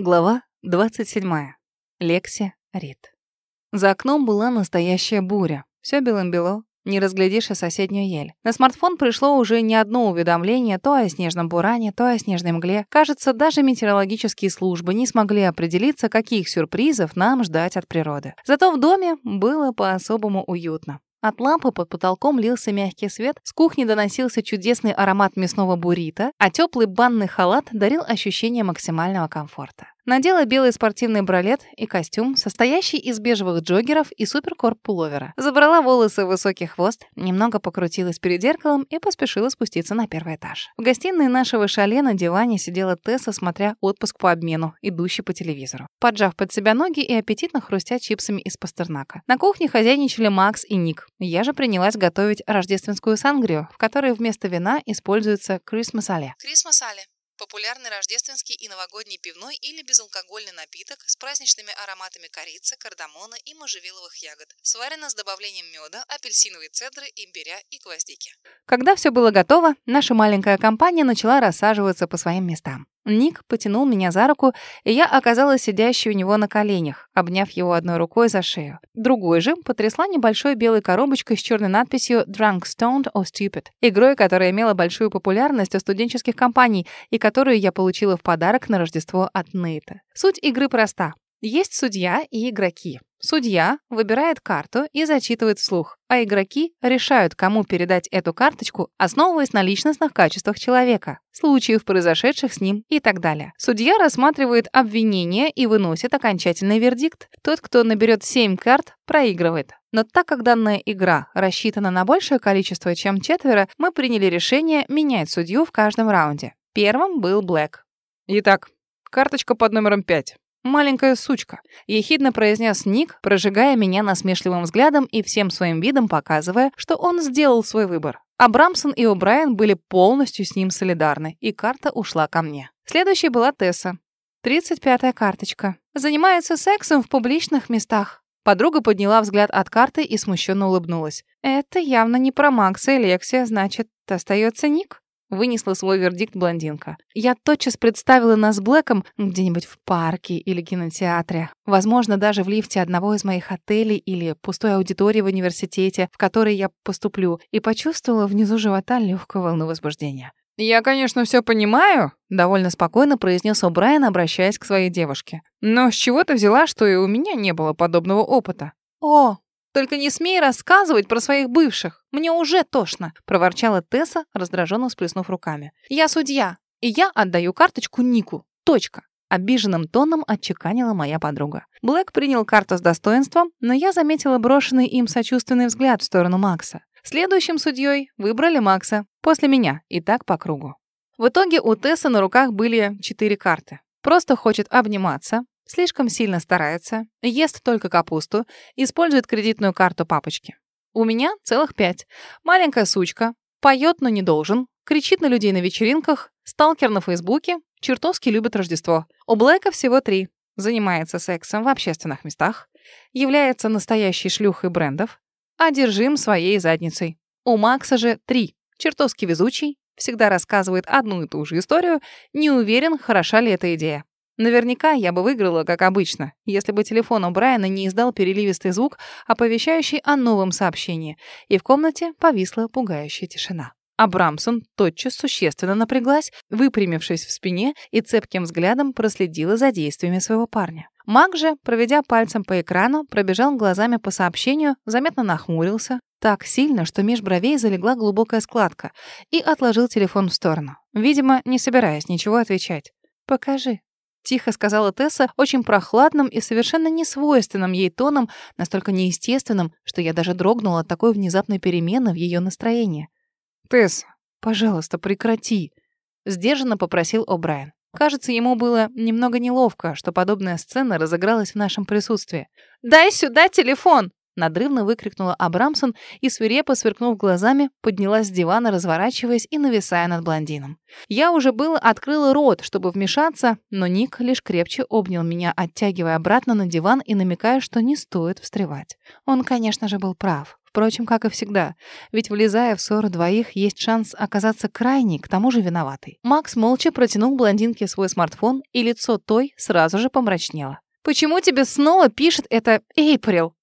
Глава 27. Лекси Рид. За окном была настоящая буря. Все белым-бело, не разглядишь и соседнюю ель. На смартфон пришло уже не одно уведомление то о снежном буране, то о снежной мгле. Кажется, даже метеорологические службы не смогли определиться, каких сюрпризов нам ждать от природы. Зато в доме было по-особому уютно. От лампы под потолком лился мягкий свет, с кухни доносился чудесный аромат мясного буррито, а теплый банный халат дарил ощущение максимального комфорта. Надела белый спортивный бралет и костюм, состоящий из бежевых джоггеров и суперкорп-пуловера. Забрала волосы в высокий хвост, немного покрутилась перед зеркалом и поспешила спуститься на первый этаж. В гостиной нашего шале на диване сидела Тесса, смотря отпуск по обмену, идущий по телевизору. Поджав под себя ноги и аппетитно хрустя чипсами из пастернака. На кухне хозяйничали Макс и Ник. Я же принялась готовить рождественскую сангрию, в которой вместо вина используется крисмасале. Крисмасале Популярный рождественский и новогодний пивной или безалкогольный напиток с праздничными ароматами корицы, кардамона и можжевеловых ягод. Сварено с добавлением меда, апельсиновой цедры, имбиря и гвоздики. Когда все было готово, наша маленькая компания начала рассаживаться по своим местам. Ник потянул меня за руку, и я оказалась сидящей у него на коленях, обняв его одной рукой за шею. Другой же потрясла небольшой белой коробочкой с черной надписью «Drunk, Stoned or Stupid», игрой, которая имела большую популярность у студенческих компаний и которую я получила в подарок на Рождество от Нейта. Суть игры проста. Есть судья и игроки. Судья выбирает карту и зачитывает вслух, а игроки решают, кому передать эту карточку, основываясь на личностных качествах человека, случаев, произошедших с ним и так далее. Судья рассматривает обвинение и выносит окончательный вердикт. Тот, кто наберет 7 карт, проигрывает. Но так как данная игра рассчитана на большее количество, чем четверо, мы приняли решение менять судью в каждом раунде. Первым был Блэк. Итак, карточка под номером 5. «Маленькая сучка», — ехидно произнес Ник, прожигая меня насмешливым взглядом и всем своим видом показывая, что он сделал свой выбор. А Брамсон и О'Брайен были полностью с ним солидарны, и карта ушла ко мне. Следующей была Тесса. Тридцать пятая карточка. Занимается сексом в публичных местах. Подруга подняла взгляд от карты и смущенно улыбнулась. «Это явно не про Макса и Лексия, значит, остается Ник?» Вынесла свой вердикт блондинка. Я тотчас представила нас Блэком где-нибудь в парке или кинотеатре. Возможно, даже в лифте одного из моих отелей или пустой аудитории в университете, в который я поступлю, и почувствовала внизу живота легкую волну возбуждения. «Я, конечно, все понимаю», — довольно спокойно произнес О'Брайен, обращаясь к своей девушке. «Но с чего ты взяла, что и у меня не было подобного опыта?» «О, только не смей рассказывать про своих бывших. Мне уже тошно», — проворчала Тесса, раздраженно сплеснув руками. «Я судья, и я отдаю карточку Нику. Точка». Обиженным тоном отчеканила моя подруга. Блэк принял карту с достоинством, но я заметила брошенный им сочувственный взгляд в сторону Макса. Следующим судьей выбрали Макса, после меня, и так по кругу. В итоге у Тессы на руках были четыре карты. Просто хочет обниматься, Слишком сильно старается, ест только капусту, использует кредитную карту папочки. У меня целых пять. Маленькая сучка, поет, но не должен, кричит на людей на вечеринках, сталкер на Фейсбуке, чертовски любит Рождество. У Блэка всего три. Занимается сексом в общественных местах, является настоящей шлюхой брендов, одержим своей задницей. У Макса же три. Чертовски везучий, всегда рассказывает одну и ту же историю, не уверен, хороша ли эта идея. Наверняка я бы выиграла, как обычно, если бы телефон у Брайана не издал переливистый звук, оповещающий о новом сообщении, и в комнате повисла пугающая тишина. А Брамсон тотчас существенно напряглась, выпрямившись в спине и цепким взглядом проследила за действиями своего парня. Маг же, проведя пальцем по экрану, пробежал глазами по сообщению, заметно нахмурился, так сильно, что меж бровей залегла глубокая складка, и отложил телефон в сторону, видимо, не собираясь ничего отвечать. «Покажи», Тихо сказала Тесса, очень прохладным и совершенно несвойственным ей тоном, настолько неестественным, что я даже дрогнула от такой внезапной перемены в ее настроении. «Тесс, пожалуйста, прекрати», — сдержанно попросил О'Брайен. Кажется, ему было немного неловко, что подобная сцена разыгралась в нашем присутствии. «Дай сюда телефон!» Надрывно выкрикнула Абрамсон и, свирепо сверкнув глазами, поднялась с дивана, разворачиваясь и нависая над блондином. Я уже было открыла рот, чтобы вмешаться, но Ник лишь крепче обнял меня, оттягивая обратно на диван и намекая, что не стоит встревать. Он, конечно же, был прав. Впрочем, как и всегда. Ведь влезая в ссору двоих, есть шанс оказаться крайней, к тому же виноватой. Макс молча протянул блондинке свой смартфон, и лицо той сразу же помрачнело. «Почему тебе снова пишет это Эйприл?»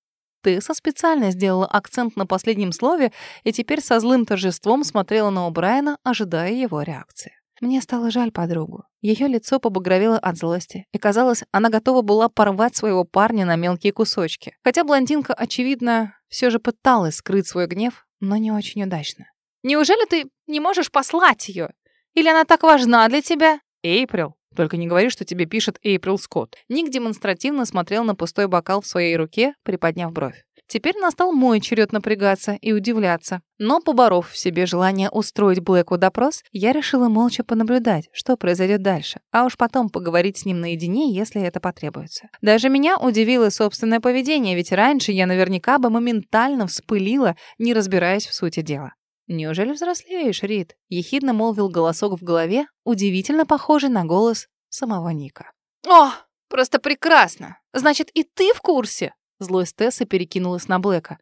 Тесса специально сделала акцент на последнем слове и теперь со злым торжеством смотрела на О'Брайена, ожидая его реакции. Мне стало жаль подругу. Ее лицо побагровело от злости, и казалось, она готова была порвать своего парня на мелкие кусочки. Хотя блондинка, очевидно, все же пыталась скрыть свой гнев, но не очень удачно. «Неужели ты не можешь послать ее? Или она так важна для тебя?» «Эйприл, только не говори, что тебе пишет Эйприл Скотт». Ник демонстративно смотрел на пустой бокал в своей руке, приподняв бровь. Теперь настал мой черед напрягаться и удивляться. Но, поборов в себе желание устроить Блэку допрос, я решила молча понаблюдать, что произойдет дальше, а уж потом поговорить с ним наедине, если это потребуется. Даже меня удивило собственное поведение, ведь раньше я наверняка бы моментально вспылила, не разбираясь в сути дела. «Неужели взрослеешь, Рид?» — ехидно молвил голосок в голове, удивительно похожий на голос самого Ника. «О, просто прекрасно! Значит, и ты в курсе?» Злость Тессы перекинулась на Блэка.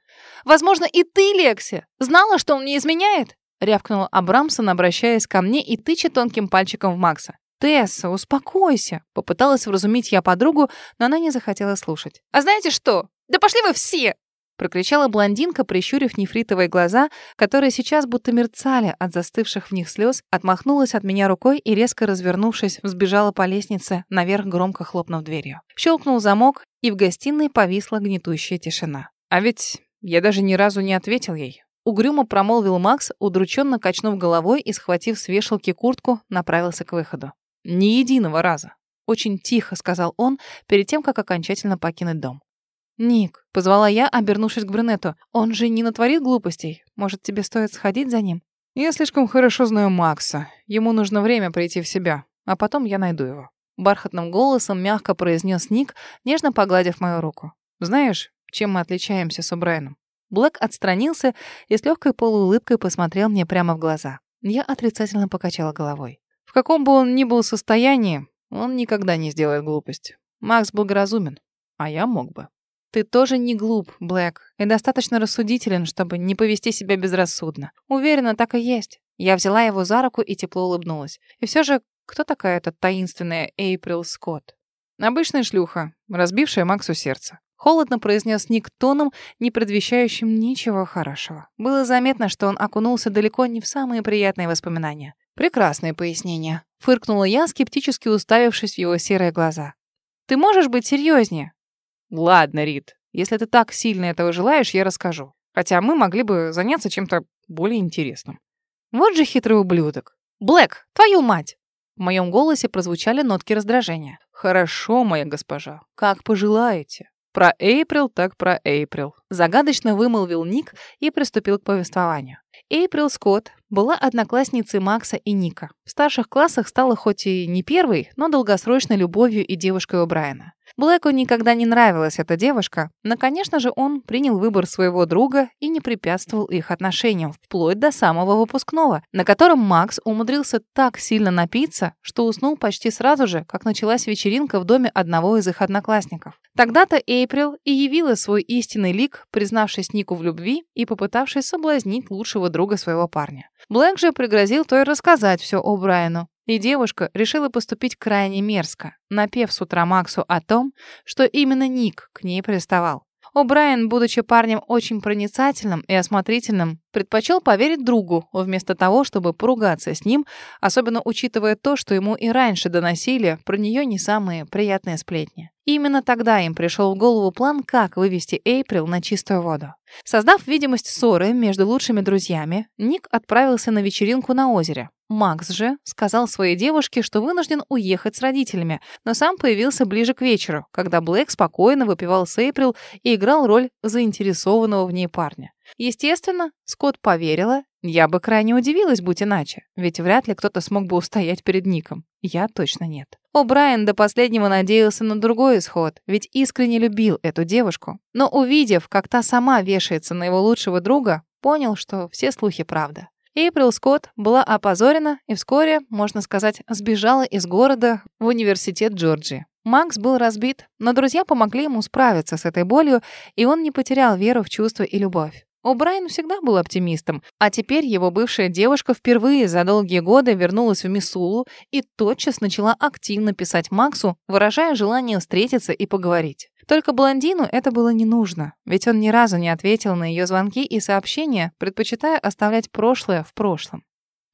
«Возможно, и ты, Лекси, знала, что он не изменяет?» Рявкнула Абрамсон, обращаясь ко мне и тыча тонким пальчиком в Макса. «Тесса, успокойся!» Попыталась вразумить я подругу, но она не захотела слушать. «А знаете что? Да пошли вы все! Прокричала блондинка, прищурив нефритовые глаза, которые сейчас будто мерцали от застывших в них слез, отмахнулась от меня рукой и, резко развернувшись, взбежала по лестнице, наверх громко хлопнув дверью. Щелкнул замок, и в гостиной повисла гнетущая тишина. А ведь я даже ни разу не ответил ей. Угрюмо промолвил Макс, удрученно качнув головой и, схватив с вешалки куртку, направился к выходу. «Ни единого раза!» Очень тихо сказал он, перед тем, как окончательно покинуть дом. «Ник», — позвала я, обернувшись к брюнету, — «он же не натворит глупостей. Может, тебе стоит сходить за ним?» «Я слишком хорошо знаю Макса. Ему нужно время прийти в себя, а потом я найду его». Бархатным голосом мягко произнес Ник, нежно погладив мою руку. «Знаешь, чем мы отличаемся с Убрайном?» Блэк отстранился и с легкой полуулыбкой посмотрел мне прямо в глаза. Я отрицательно покачала головой. В каком бы он ни был состоянии, он никогда не сделает глупость. Макс благоразумен, а я мог бы. Ты тоже не глуп, Блэк, и достаточно рассудителен, чтобы не повести себя безрассудно. Уверена, так и есть. Я взяла его за руку и тепло улыбнулась. И все же, кто такая эта таинственная Эйприл Скотт? Обычная шлюха, разбившая Максу сердце. Холодно произнес Ник тоном, не предвещающим ничего хорошего. Было заметно, что он окунулся далеко не в самые приятные воспоминания. Прекрасное пояснение. Фыркнула я, скептически уставившись в его серые глаза. «Ты можешь быть серьезнее? Ладно, Рит, если ты так сильно этого желаешь, я расскажу. Хотя мы могли бы заняться чем-то более интересным. Вот же хитрый ублюдок. Блэк, твою мать! В моем голосе прозвучали нотки раздражения. Хорошо, моя госпожа, как пожелаете. Про Эйприл так про Эйприл. Загадочно вымолвил Ник и приступил к повествованию. Эйприл Скотт была одноклассницей Макса и Ника. В старших классах стала хоть и не первой, но долгосрочной любовью и девушкой у Брайана. Блэку никогда не нравилась эта девушка, но, конечно же, он принял выбор своего друга и не препятствовал их отношениям, вплоть до самого выпускного, на котором Макс умудрился так сильно напиться, что уснул почти сразу же, как началась вечеринка в доме одного из их одноклассников. Тогда-то Эйприл и явила свой истинный лик, признавшись Нику в любви и попытавшись соблазнить лучшего друга своего парня. Блэк же пригрозил той рассказать все о Брайану, и девушка решила поступить крайне мерзко, напев с утра Максу о том, что именно Ник к ней приставал. О'Брайен, будучи парнем очень проницательным и осмотрительным, предпочел поверить другу, вместо того, чтобы поругаться с ним, особенно учитывая то, что ему и раньше доносили про нее не самые приятные сплетни. Именно тогда им пришел в голову план, как вывести Эйприл на чистую воду. Создав видимость ссоры между лучшими друзьями, Ник отправился на вечеринку на озере. Макс же сказал своей девушке, что вынужден уехать с родителями, но сам появился ближе к вечеру, когда Блэк спокойно выпивал с Эйприл и играл роль заинтересованного в ней парня. Естественно, Скотт поверила. Я бы крайне удивилась, будь иначе, ведь вряд ли кто-то смог бы устоять перед Ником. Я точно нет. О, Брайан до последнего надеялся на другой исход, ведь искренне любил эту девушку. Но увидев, как та сама вешается на его лучшего друга, понял, что все слухи правда. Эйприл Скотт была опозорена и вскоре, можно сказать, сбежала из города в университет Джорджии. Макс был разбит, но друзья помогли ему справиться с этой болью, и он не потерял веру в чувства и любовь. О'Брайен всегда был оптимистом, а теперь его бывшая девушка впервые за долгие годы вернулась в Мисулу и тотчас начала активно писать Максу, выражая желание встретиться и поговорить. Только блондину это было не нужно, ведь он ни разу не ответил на ее звонки и сообщения, предпочитая оставлять прошлое в прошлом.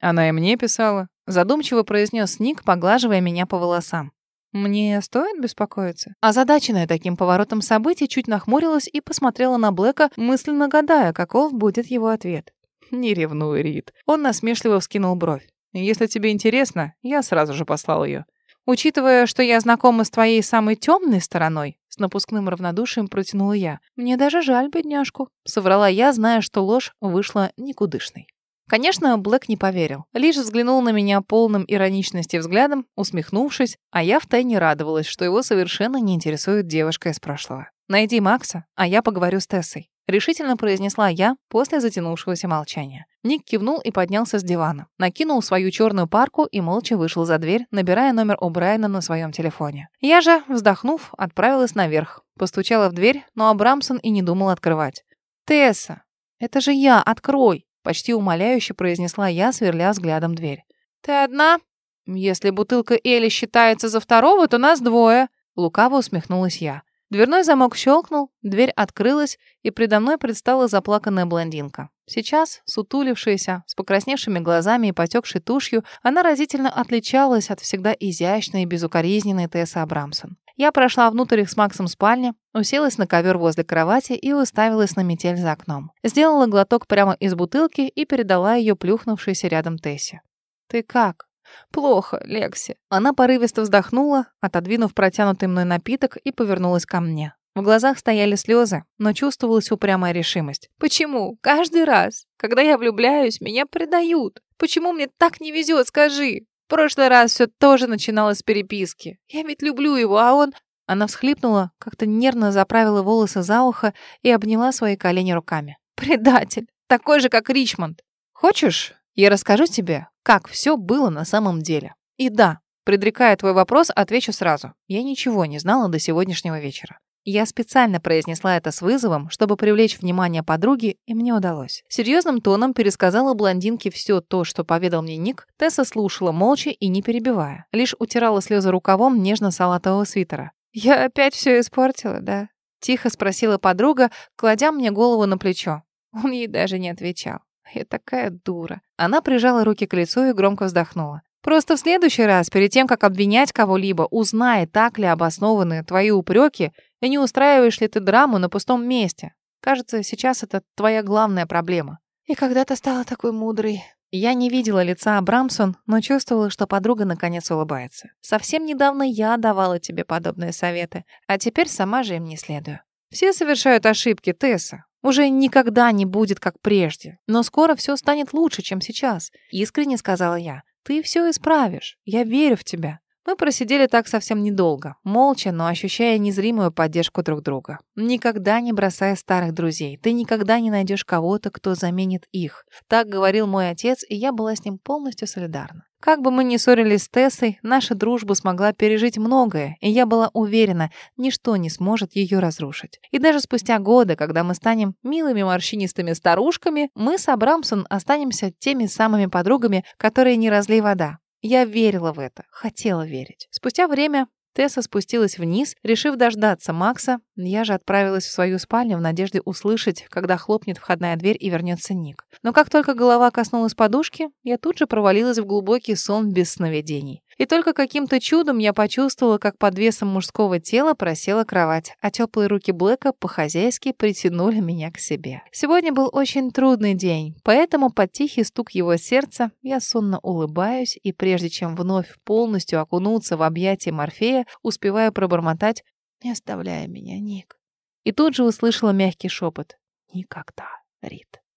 Она и мне писала. Задумчиво произнес Ник, поглаживая меня по волосам. Мне стоит беспокоиться? Озадаченная таким поворотом событий, чуть нахмурилась и посмотрела на Блэка, мысленно гадая, каков будет его ответ. «Не ревнуй, Рид». Он насмешливо вскинул бровь. «Если тебе интересно, я сразу же послал ее. Учитывая, что я знакома с твоей самой темной стороной, с напускным равнодушием протянула я. Мне даже жаль бедняжку. Соврала я, зная, что ложь вышла никудышной. Конечно, Блэк не поверил. Лишь взглянул на меня полным ироничности взглядом, усмехнувшись, а я втайне радовалась, что его совершенно не интересует девушка из прошлого. «Найди Макса, а я поговорю с Тессой», — решительно произнесла я после затянувшегося молчания. Ник кивнул и поднялся с дивана, накинул свою черную парку и молча вышел за дверь, набирая номер О'Брайена на своем телефоне. Я же, вздохнув, отправилась наверх. Постучала в дверь, но Абрамсон и не думал открывать. «Тесса, это же я, открой!» Почти умоляюще произнесла я, сверля взглядом дверь. «Ты одна? Если бутылка Эли считается за второго, то нас двое!» Лукаво усмехнулась я. Дверной замок щелкнул, дверь открылась, и предо мной предстала заплаканная блондинка. Сейчас, сутулившаяся, с покрасневшими глазами и потекшей тушью, она разительно отличалась от всегда изящной и безукоризненной Тессы Абрамсон. Я прошла внутрь их с Максом спальни, уселась на ковер возле кровати и уставилась на метель за окном. Сделала глоток прямо из бутылки и передала ее плюхнувшейся рядом Тессе. «Ты как?» «Плохо, Лекси». Она порывисто вздохнула, отодвинув протянутый мной напиток и повернулась ко мне. В глазах стояли слезы, но чувствовалась упрямая решимость. «Почему? Каждый раз, когда я влюбляюсь, меня предают. Почему мне так не везет, скажи? Прошлый раз все тоже начиналось с переписки. Я ведь люблю его, а он...» Она всхлипнула, как-то нервно заправила волосы за ухо и обняла свои колени руками. «Предатель! Такой же, как Ричмонд! Хочешь, я расскажу тебе, как все было на самом деле? И да, предрекая твой вопрос, отвечу сразу. Я ничего не знала до сегодняшнего вечера. Я специально произнесла это с вызовом, чтобы привлечь внимание подруги, и мне удалось. Серьезным тоном пересказала блондинке все то, что поведал мне Ник. Тесса слушала молча и не перебивая. Лишь утирала слезы рукавом нежно-салатового свитера. «Я опять все испортила, да?» Тихо спросила подруга, кладя мне голову на плечо. Он ей даже не отвечал. Я такая дура. Она прижала руки к лицу и громко вздохнула. Просто в следующий раз, перед тем, как обвинять кого-либо, узнай, так ли обоснованы твои упреки и не устраиваешь ли ты драму на пустом месте. Кажется, сейчас это твоя главная проблема. И когда ты стала такой мудрой? Я не видела лица Абрамсон, но чувствовала, что подруга наконец улыбается. Совсем недавно я давала тебе подобные советы, а теперь сама же им не следую. Все совершают ошибки, Тесса. Уже никогда не будет как прежде. Но скоро все станет лучше, чем сейчас. Искренне сказала я. Ты все исправишь. Я верю в тебя. Мы просидели так совсем недолго, молча, но ощущая незримую поддержку друг друга. Никогда не бросай старых друзей. Ты никогда не найдешь кого-то, кто заменит их. Так говорил мой отец, и я была с ним полностью солидарна. Как бы мы ни ссорились с Тессой, наша дружба смогла пережить многое, и я была уверена, ничто не сможет ее разрушить. И даже спустя годы, когда мы станем милыми морщинистыми старушками, мы с Абрамсон останемся теми самыми подругами, которые не разлей вода. Я верила в это, хотела верить. Спустя время Тесса спустилась вниз, решив дождаться Макса. Я же отправилась в свою спальню в надежде услышать, когда хлопнет входная дверь и вернется Ник. Но как только голова коснулась подушки, я тут же провалилась в глубокий сон без сновидений. И только каким-то чудом я почувствовала, как под весом мужского тела просела кровать, а теплые руки Блэка по-хозяйски притянули меня к себе. Сегодня был очень трудный день, поэтому под тихий стук его сердца я сонно улыбаюсь и прежде чем вновь полностью окунуться в объятия Морфея, успеваю пробормотать «Не оставляй меня, Ник». И тут же услышала мягкий шепот «Никогда, Рит».